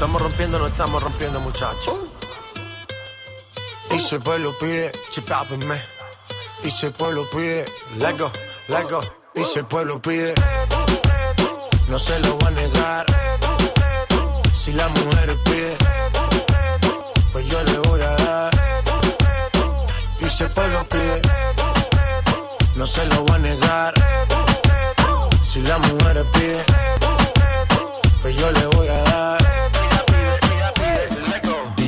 estamos rompiendo, no estamos rompiendo, muchachos. Y si el pueblo pide, chipápenme. Y si el pueblo pide, lego, lego. Y si el pueblo pide, no se lo va a negar. Si la mujer pide, pues yo le voy a dar. Y si el pueblo pide, no se lo va a negar. Si la mujer pide, pues yo le voy a dar.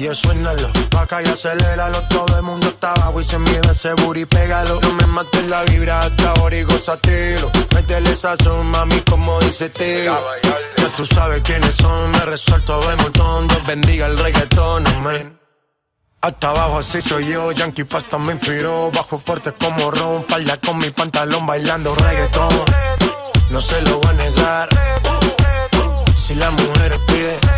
DJ suénalo, acá y aceléralo Todo el mundo está abajo y se mide ese booty, pégalo. No me mates la vibra hasta ahora y gozatelo Métele esa son, mami, como dice tío Ya tú sabes quiénes son, me resuelto de montón. Dios bendiga el reggaetón, hasta abajo así soy yo, Yankee Pasta me inspiró Bajo fuerte como Ron, falda con mi pantalón bailando reggaetón. No se lo voy a negar. Si la mujer pide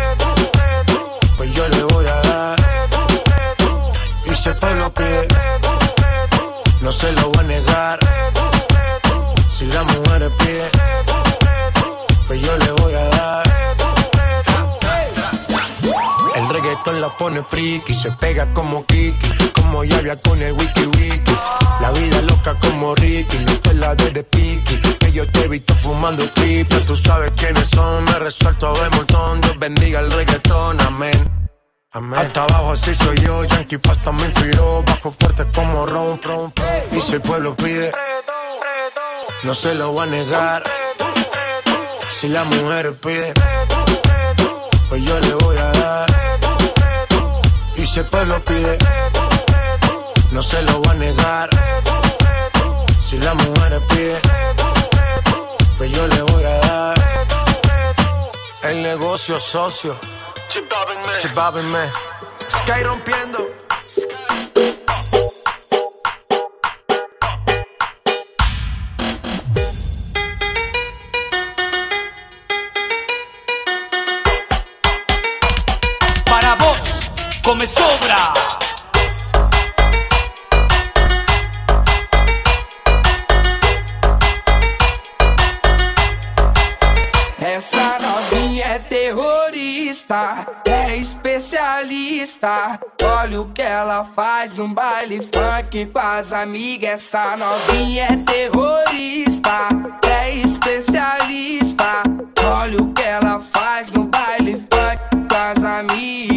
como Kiki, como Yavia con el wiki wiki. La vida loca como Ricky, no te la de Piki, que yo te he visto fumando triple. Tú sabes quiénes son, me resuelto de montón. Dios bendiga el reggaetón, amén. Amén. Hasta abajo así soy yo, Yankee Pasta me inspiró, bajo fuerte como Ron, ron. Y si el pueblo pide, no se lo va a negar. Si la mujer pide, pues yo le voy a dar. Si el pueblo pide, no se lo va a negar. Si la mujer pide, pues yo le voy a dar. El negocio socio, chipábenme, Sky rompiendo. Come sobra. Essa novinha é terrorista, é especialista. Olha o que ela faz no baile funk com as amigas. Essa novinha é terrorista, é especialista. Olha o que ela faz no baile funk com as amigas.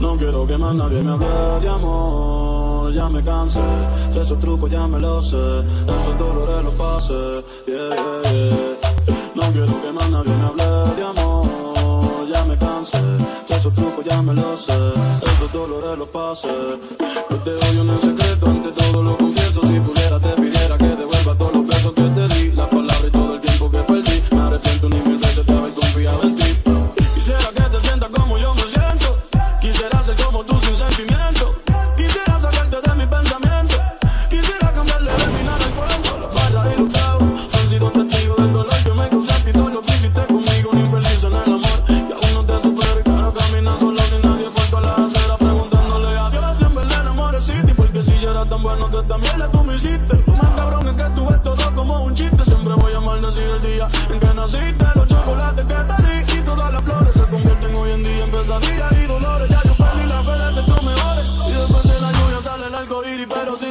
No quiero que más nadie me hable de amor. Ya me cansé, de esos trucos ya me lo sé. Esos dolores los pasé. Yeah, yeah. No quiero que más nadie me hable de amor. Ya me cansé, de esos trucos ya me lo sé. Esos dolores los pasé. Yo te odio en el secreto, ante todo lo confieso. Si pudiera te pidiera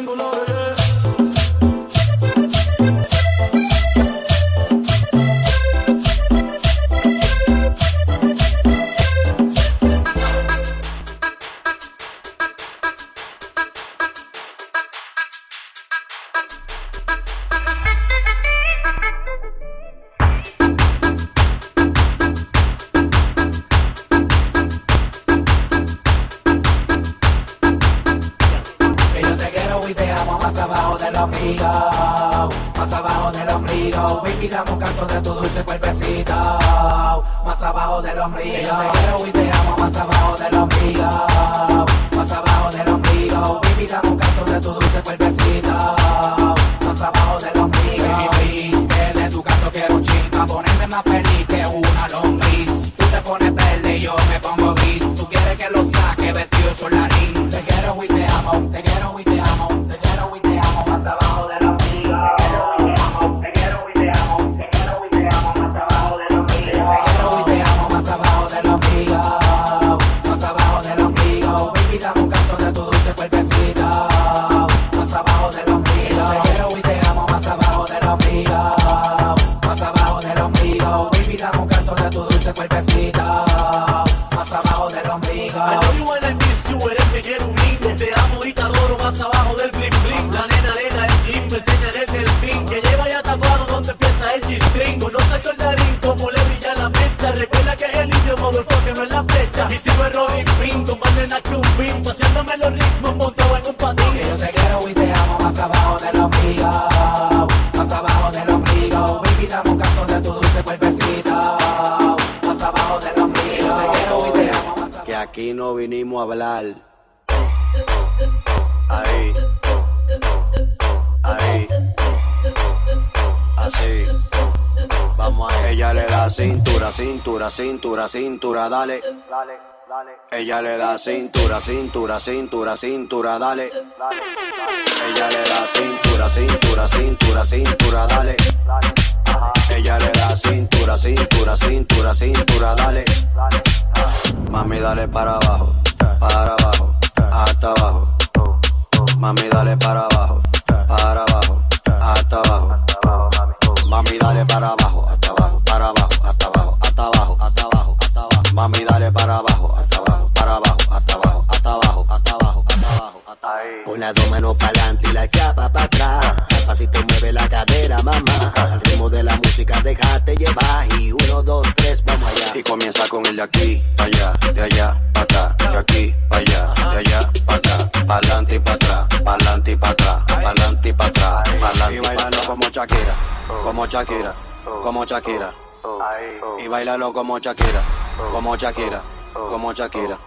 tengo de Paseándome los ritmos montado en un patín Que yo te quiero y te amo más abajo del ombligo. Más abajo del ombligo. Baby, dame un canto de tu dulce cuerpecito. Más abajo del ombligo. Te quiero y te amo más abajo. que aquí no vinimos a hablar. Ahí, ahí, así. Vamos a ella le da cintura, cintura, cintura, cintura, dale. Ella le da cintura, cintura, cintura, cintura, dale. Ella le da cintura, cintura, cintura, cintura, dale. Ella le da cintura, cintura, cintura, cintura, dale. Mami, dale para abajo, para abajo, hasta abajo. Mami, dale para abajo, para abajo, hasta abajo. Mami, dale para abajo, hasta abajo, para abajo, hasta abajo, las dos manos para adelante y la chapa para atrás. Despacito mueve la cadera, mamá. Al ritmo de la música, déjate llevar. Y uno, dos, tres, vamos allá. Y comienza con el de aquí, para allá, de allá, para acá, de aquí, para allá, de allá, para acá, para adelante y para atrás, para adelante y para atrás, para adelante y para atrás, y bailando como Shakira, como Shakira, como Shakira. Y bailalo como Shakira, como Shakira, como Shakira.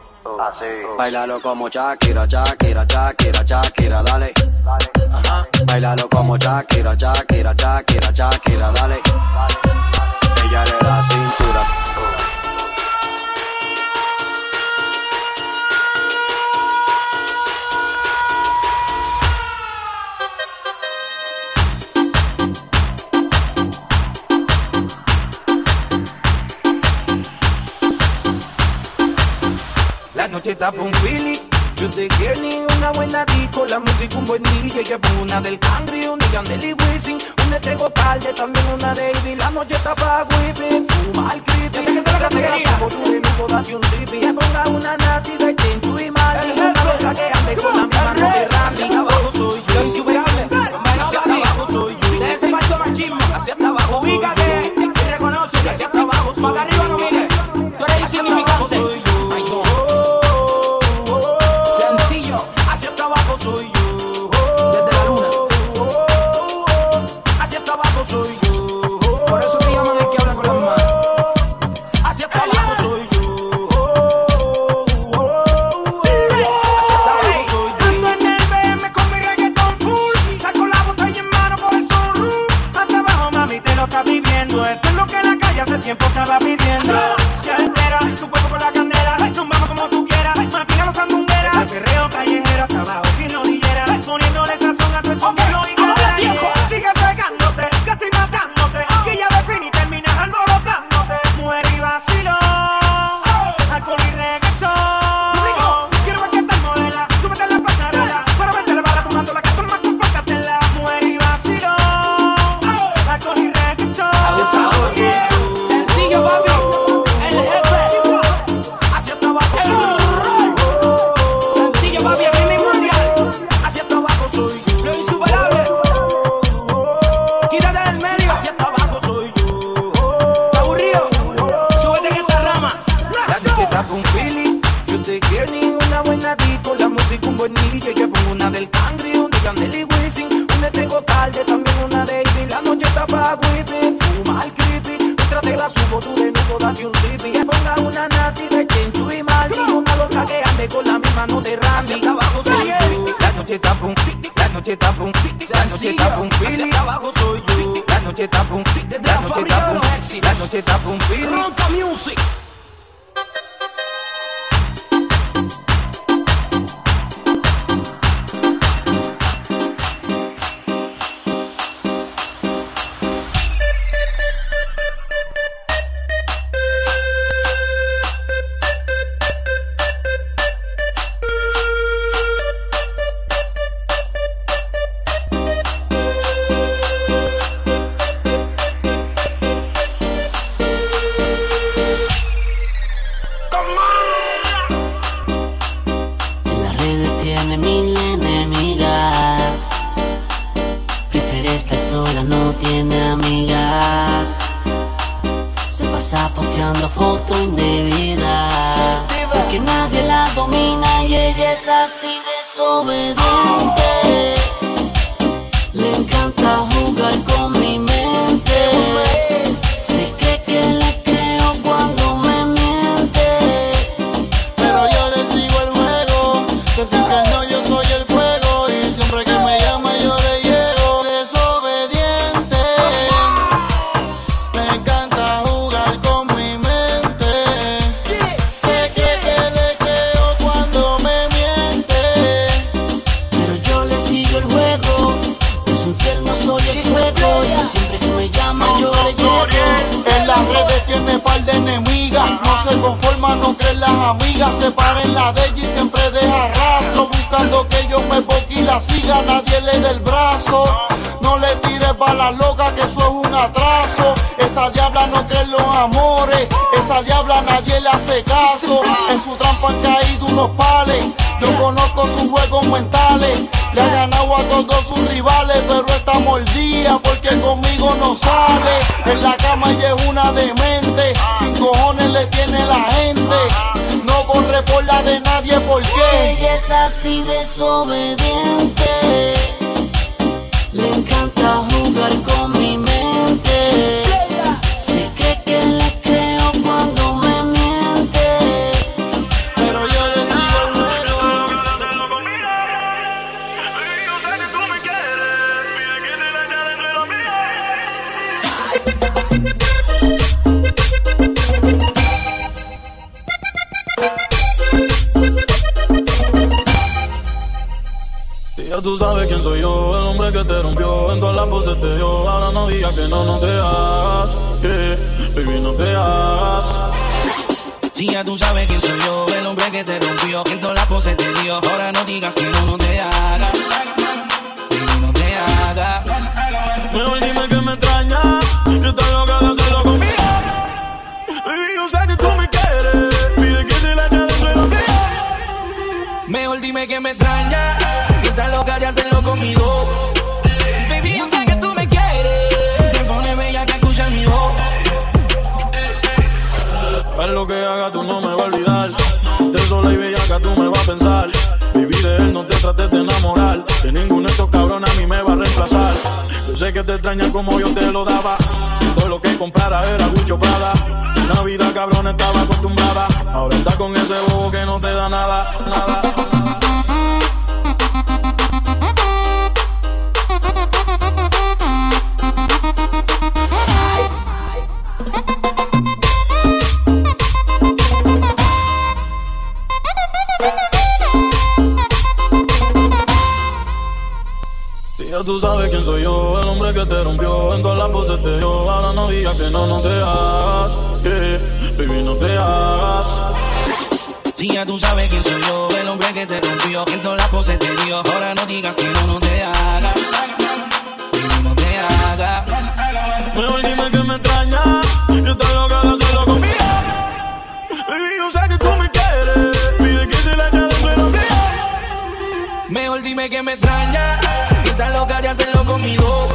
Bailalo como Shakira, Shakira, Shakira, Shakira, dale. Ajá. Bailalo como Shakira, Shakira, Shakira, Shakira, dale. Ella le da cintura. Noche está pa' un feeling. Yo te quiero ni una buena disco, la música un buen DJ que pongo una del Cangri, una de Yandel y Wisin, una Tego Calde, también una de Ivy. La noche está pa' whipping, fuma el creepy. Yo sé que es la categoría. Por tu enemigo date un trippy. Que ponga una nati de Chinchu y Mali, una loca que ande con la misma no de Randy. Abajo soy yo, insuperable. Hacia abajo soy yo. De ese macho machismo, hacia hasta abajo. Ubícate y reconoce que hacia hasta abajo. soy yo. Para arriba no mires, creen las amigas. Se para en la de ella y siempre deja rastro. Buscando que yo me boque y la siga. Nadie le dé el brazo. No le tires balas locas, que eso es un atraso. Esa diabla no cree en los amores. Esa diabla nadie le hace caso. En su trampa han caído unos pales. Yo conozco sus juegos mentales. Le ha ganado a todos sus rivales, pero está mordida porque conmigo no sale. En la cama ella es una demente. La gente. No corre por la de nadie, ¿por qué? Ella es así desobediente. Ya tú sabes quién soy yo, el hombre que te rompió, en todas las voces te dio. Ahora no digas que no, no te hagas, que baby, no te hagas. Si ya tú sabes quién soy yo, el hombre que te rompió, en todas las poses te dio. Ahora no digas que no, no te haga. Baby, no te haga. Mejor dime que me extrañas, que estás loca de hacerlo conmigo. Baby, yo sé que tú me quieres, pide que te la eche de. Mejor dime que me extraña, que estás hacerlo conmigo. Que tú me quieres, me pone bella que escucha mi voz. Haz lo que haga, tú no me vas a olvidar. De sola y bellaca tú me vas a pensar. Vivir de él, no te trates de enamorar. Que ninguno de estos cabrones a mí me va a reemplazar. Yo sé que te extraña como yo te lo daba. Todo lo que comprara era Gucci o Prada. Una vida cabrón estaba acostumbrada. Ahora está con ese bobo que no te da nada, nada. Tú sabes quién soy yo, el hombre que te rompió, en todas las voces te dio. Ahora no digas que no, no te hagas, baby, no te hagas. Si ya tú sabes quién soy yo, el hombre que te rompió, en todas las poses te dio. Ahora no digas que no, no te haga. Baby, no te haga. Mejor dime que me extrañas, que estás loca de hacerlo conmigo. Baby, yo sé que tú me quieres, pide que te la eche de. Mejor dime que me extraña, estás loca de hacerlo conmigo.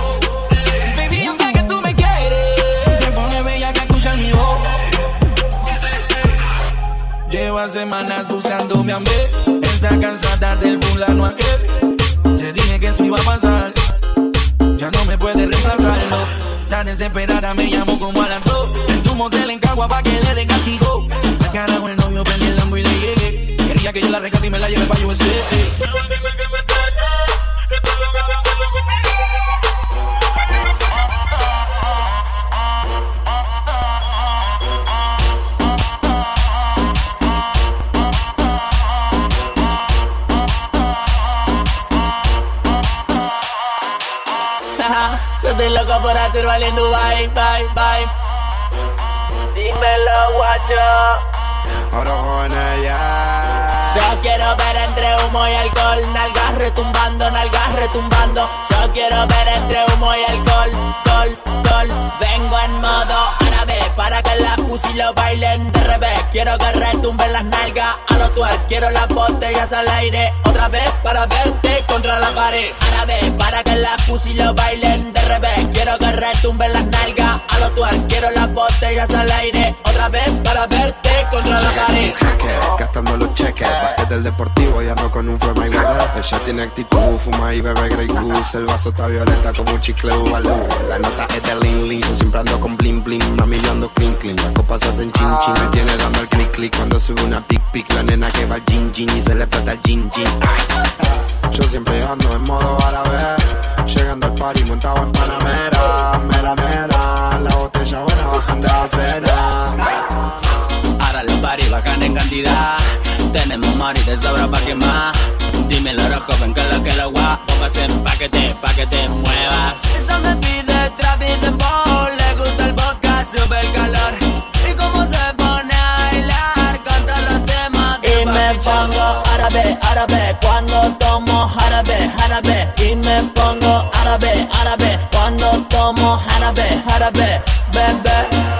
Baby, yo sé que tú me quieres, me pone bella que escucha mi voz. Lleva semanas buscándome a mí, está cansada del fulano aquel. Te dije que eso iba a pasar, ya no me puede reemplazarlo. Está desesperada, me llamó como a. En tu motel en Cagua pa' que le dé castigo. Al carajo el novio prendí el lambo y le llegué. Quería que yo la rescate y me la lleve pa' USA. Estoy loco por hacer valiendo Dubai, bye, bye. Dímelo, guacho. Ahora con ella. Yo quiero ver entre humo y alcohol, nalgas retumbando, nalgas retumbando. Yo quiero ver entre humo y alcohol, gol, gol. Vengo en modo árabe para que la pussy lo bailen de revés. Quiero que retumben las nalgas Quiero las botellas al aire otra vez para verte contra la pared. Árabe para que la pussy lo bailen de revés. Quiero que retumben las nalgas a los twerk. Quiero las botellas al aire otra vez para verte contra la pared. Gastando los cheques. Bajé del deportivo y ando con un my brother. Ella tiene actitud, fuma y bebe Grey Goose. El vaso está violeta como un chicle Ubalú. La nota es de Lin Lin. Yo siempre ando con bling bling. Mami, yo ando clean clean. Las copas hacen chin chin. Me tiene dando el click click cuando sube una pic pic. La nena que va al gin gin y se le falta el gin gin. Ay. Yo siempre ando en modo árabe. Llegando al party montado en Panamera. Mera mera. La botella buena bajan de acera. Ahora los party bajan en cantidad. Tenemos mari de sobra pa' quemar. Dímelo, joven, que lo que lo guap. Póngase en paquete, pa' que te muevas. Eso me pide Travis de Ball. Le gusta el vodka, sube el calor. Y cómo se Me pongo árabe, árabe. Cuando tomo árabe, árabe. Y me pongo árabe, árabe. Cuando tomo árabe, árabe. Bebé.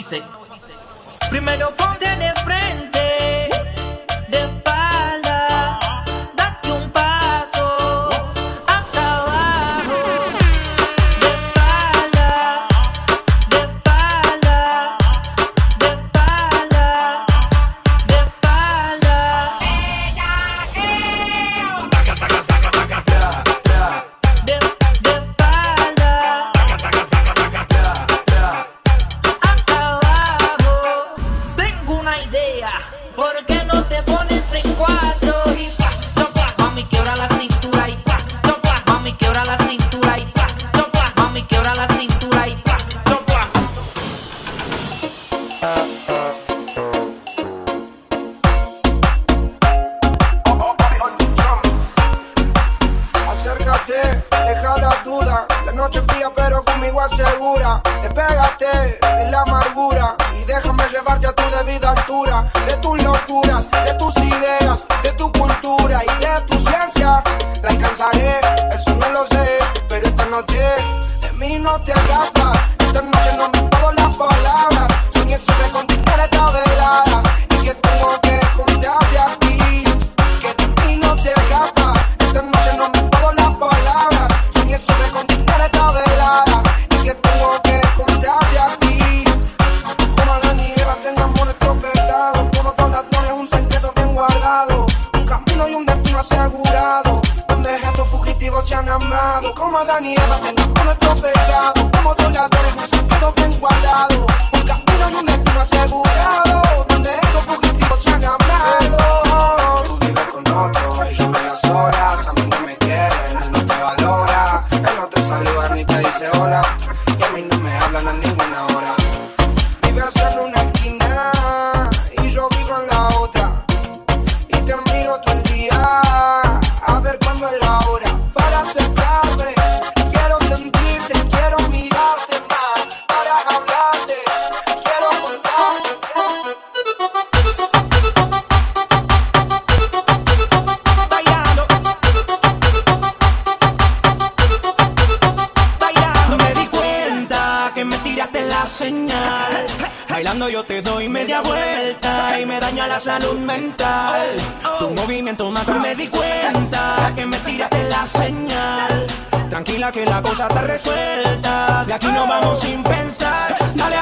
Dice: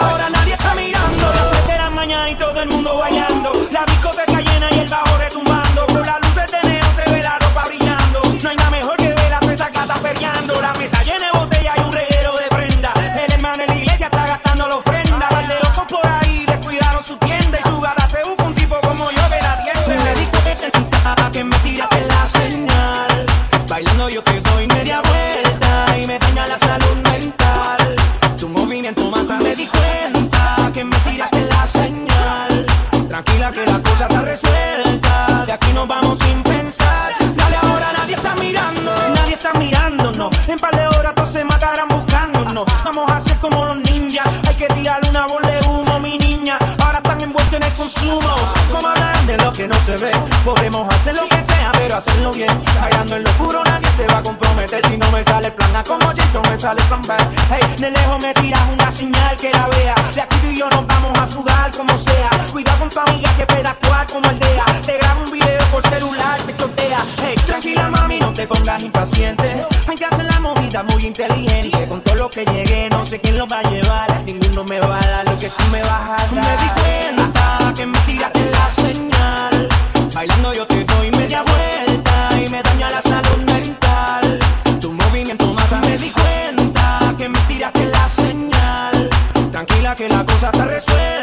ahora no. Podemos hacer lo que sea, pero hacerlo bien. Bailando en lo oscuro nadie se va a comprometer. Si no me sale el plan A como Chicho me sale el plan Hey, de lejos me tiras una señal que la vea. De aquí tú y yo nos vamos a fugar como sea. Cuidado con tu amiga que pueda actuar como aldea. Te grabo un video por celular, te chotea. Hey, tranquila mami, no te pongas impaciente. Hay que hacer la movida muy inteligente. Con todo lo que llegué, no sé quién lo va a llevar. Ninguno me va a dar lo que tú me vas a dar. Me di cuenta que me tiraste la señal. Bailando yo te doy media vuelta y me daña la salud mental. Tu movimiento mata, me di cuenta que me tiraste la señal. Tranquila que la cosa está resuelta.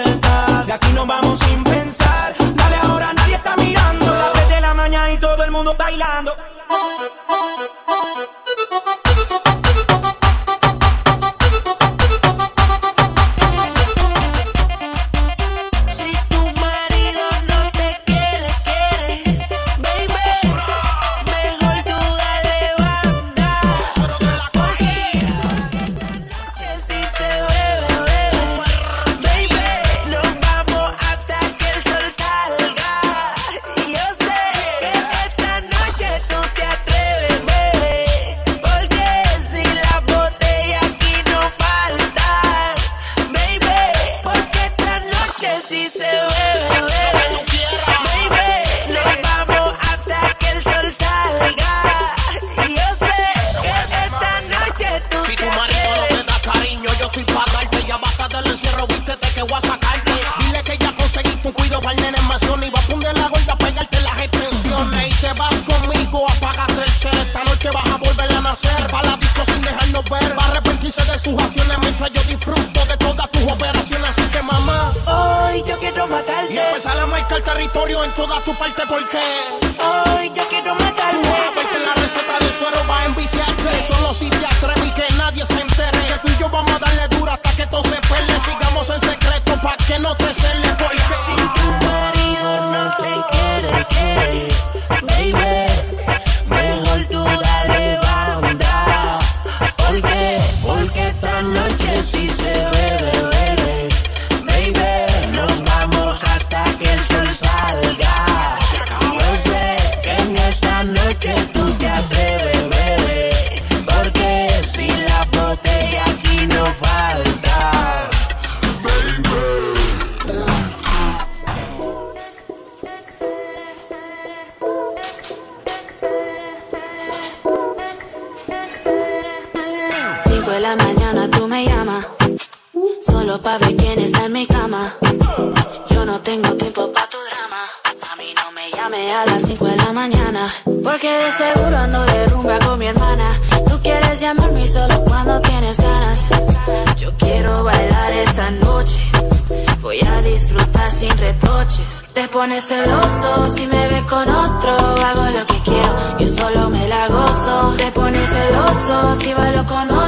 si bailo con otro?